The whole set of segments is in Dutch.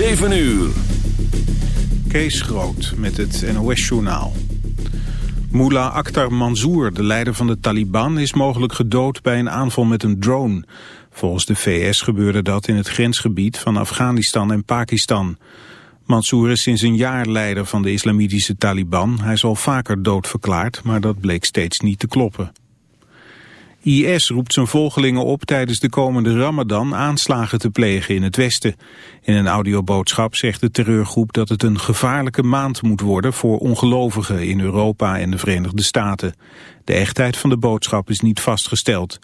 7 uur. Kees Groot met het NOS-journaal. Mullah Akhtar Mansour, de leider van de Taliban, is mogelijk gedood bij een aanval met een drone. Volgens de VS gebeurde dat in het grensgebied van Afghanistan en Pakistan. Mansour is sinds een jaar leider van de islamitische Taliban. Hij is al vaker doodverklaard, maar dat bleek steeds niet te kloppen. IS roept zijn volgelingen op tijdens de komende ramadan aanslagen te plegen in het Westen. In een audioboodschap zegt de terreurgroep dat het een gevaarlijke maand moet worden voor ongelovigen in Europa en de Verenigde Staten. De echtheid van de boodschap is niet vastgesteld.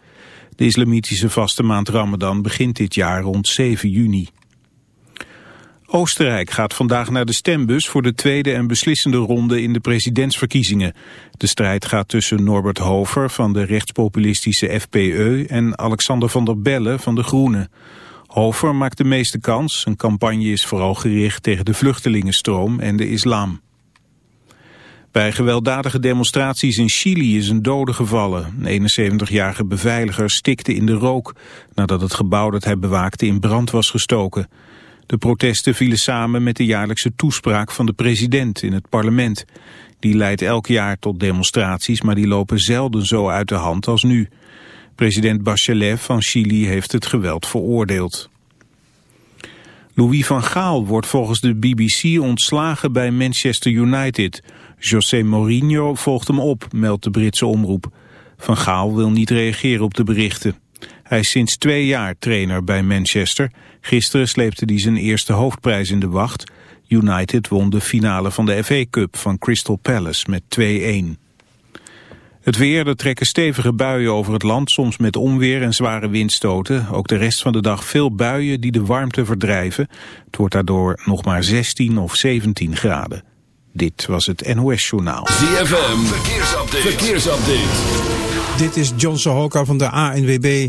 De islamitische vaste maand ramadan begint dit jaar rond 7 juni. Oostenrijk gaat vandaag naar de stembus voor de tweede en beslissende ronde in de presidentsverkiezingen. De strijd gaat tussen Norbert Hover van de rechtspopulistische FPE en Alexander van der Bellen van de Groenen. Hover maakt de meeste kans. Zijn campagne is vooral gericht tegen de vluchtelingenstroom en de islam. Bij gewelddadige demonstraties in Chili is een dode gevallen. Een 71-jarige beveiliger stikte in de rook nadat het gebouw dat hij bewaakte in brand was gestoken. De protesten vielen samen met de jaarlijkse toespraak van de president in het parlement. Die leidt elk jaar tot demonstraties, maar die lopen zelden zo uit de hand als nu. President Bachelet van Chili heeft het geweld veroordeeld. Louis van Gaal wordt volgens de BBC ontslagen bij Manchester United. José Mourinho volgt hem op, meldt de Britse omroep. Van Gaal wil niet reageren op de berichten. Hij is sinds twee jaar trainer bij Manchester. Gisteren sleepte hij zijn eerste hoofdprijs in de wacht. United won de finale van de FA Cup van Crystal Palace met 2-1. Het weer, er trekken stevige buien over het land, soms met onweer en zware windstoten. Ook de rest van de dag veel buien die de warmte verdrijven. Het wordt daardoor nog maar 16 of 17 graden. Dit was het NOS Journaal. ZFM, verkeersupdate. verkeersupdate. Dit is John Sohoka van de ANWB.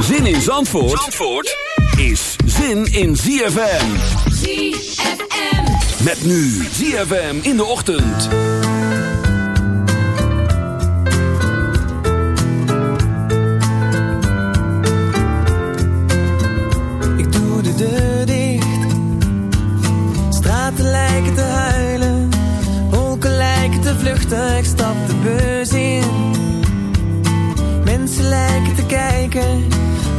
Zin in Zandvoort, Zandvoort is zin in ZFM. ZFM. Met nu ZFM in de ochtend. Ik doe de deur dicht. Straten lijken te huilen. Wolken lijken te vluchten. Ik stap de bus in. Mensen lijken te kijken.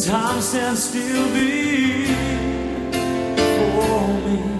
Time stands still before me.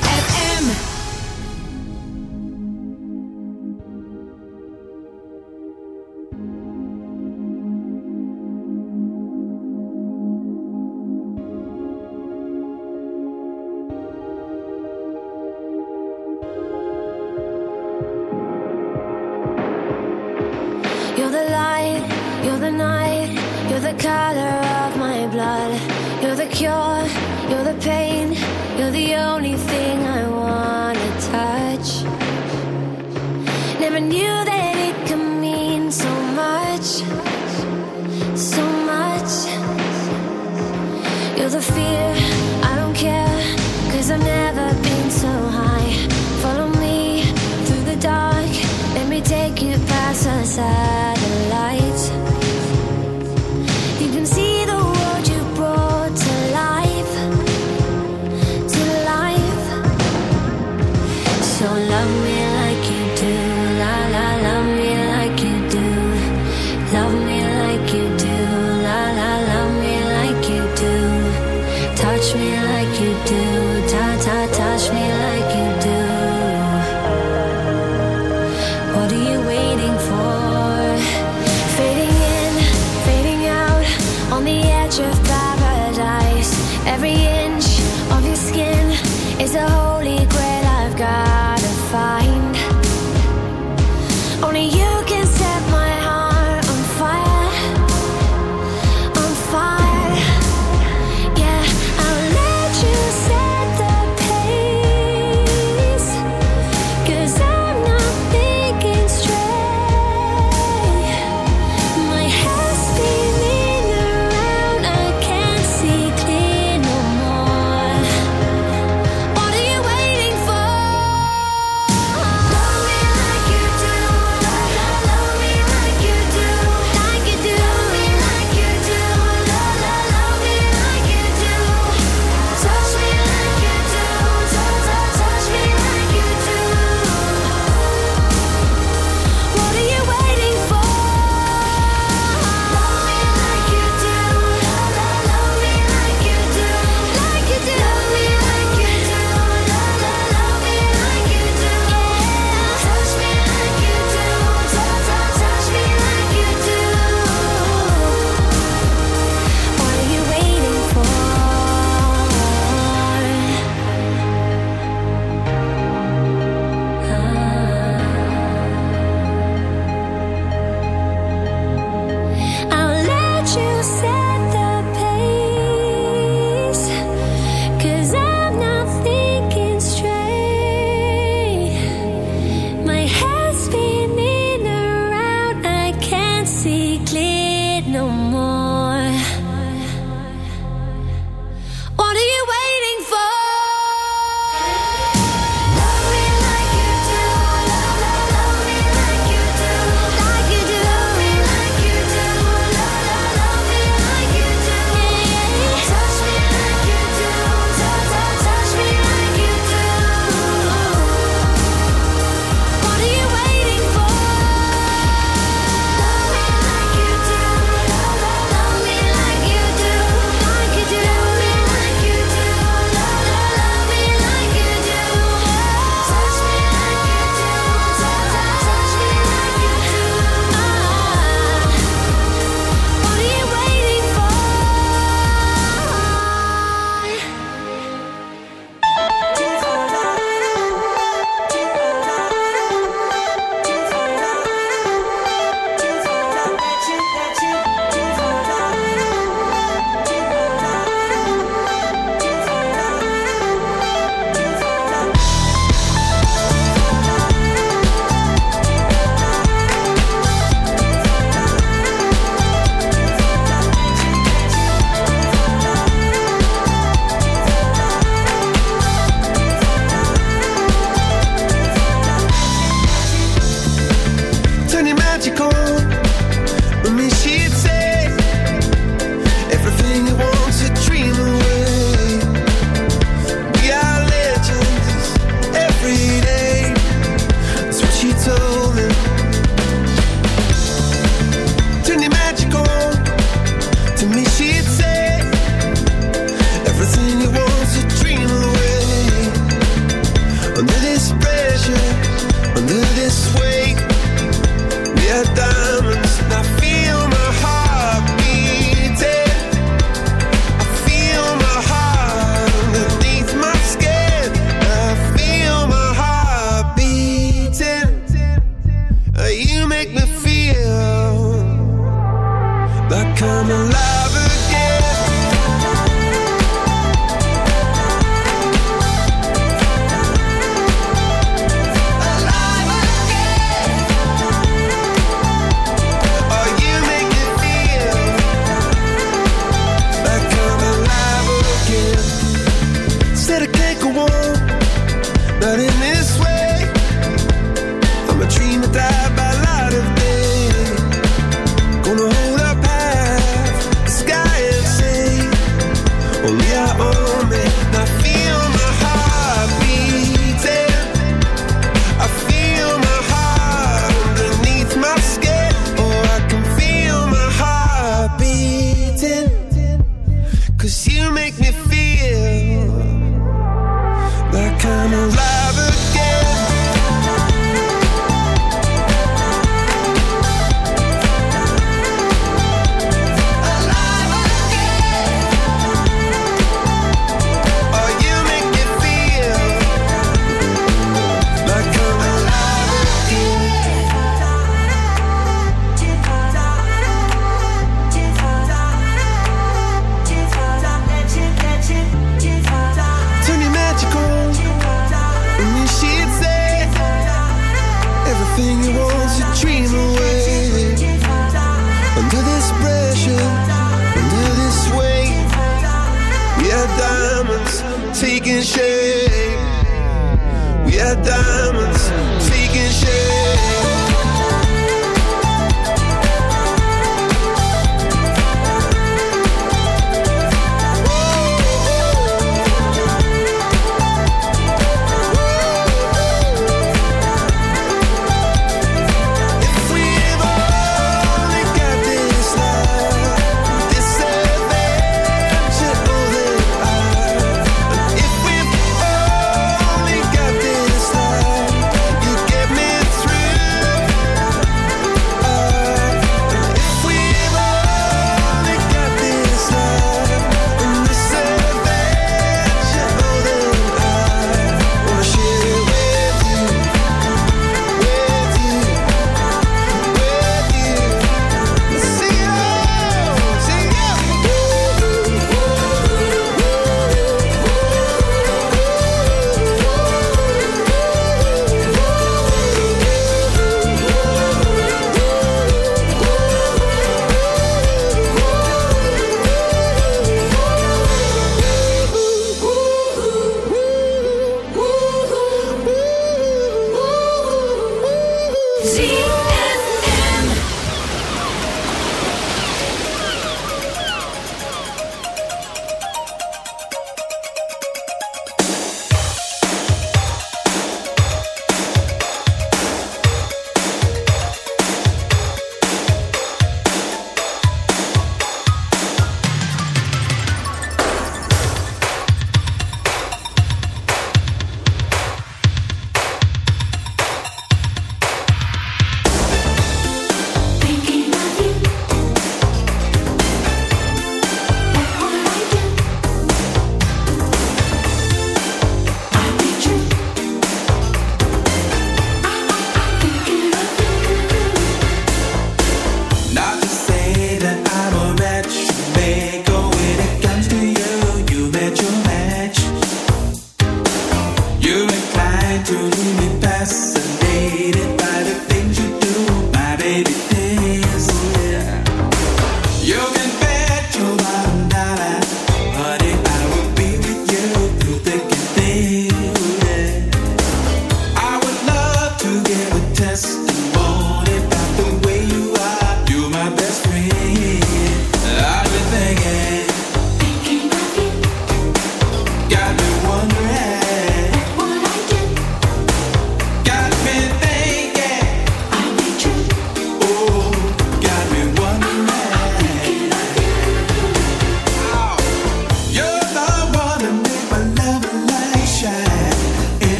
inside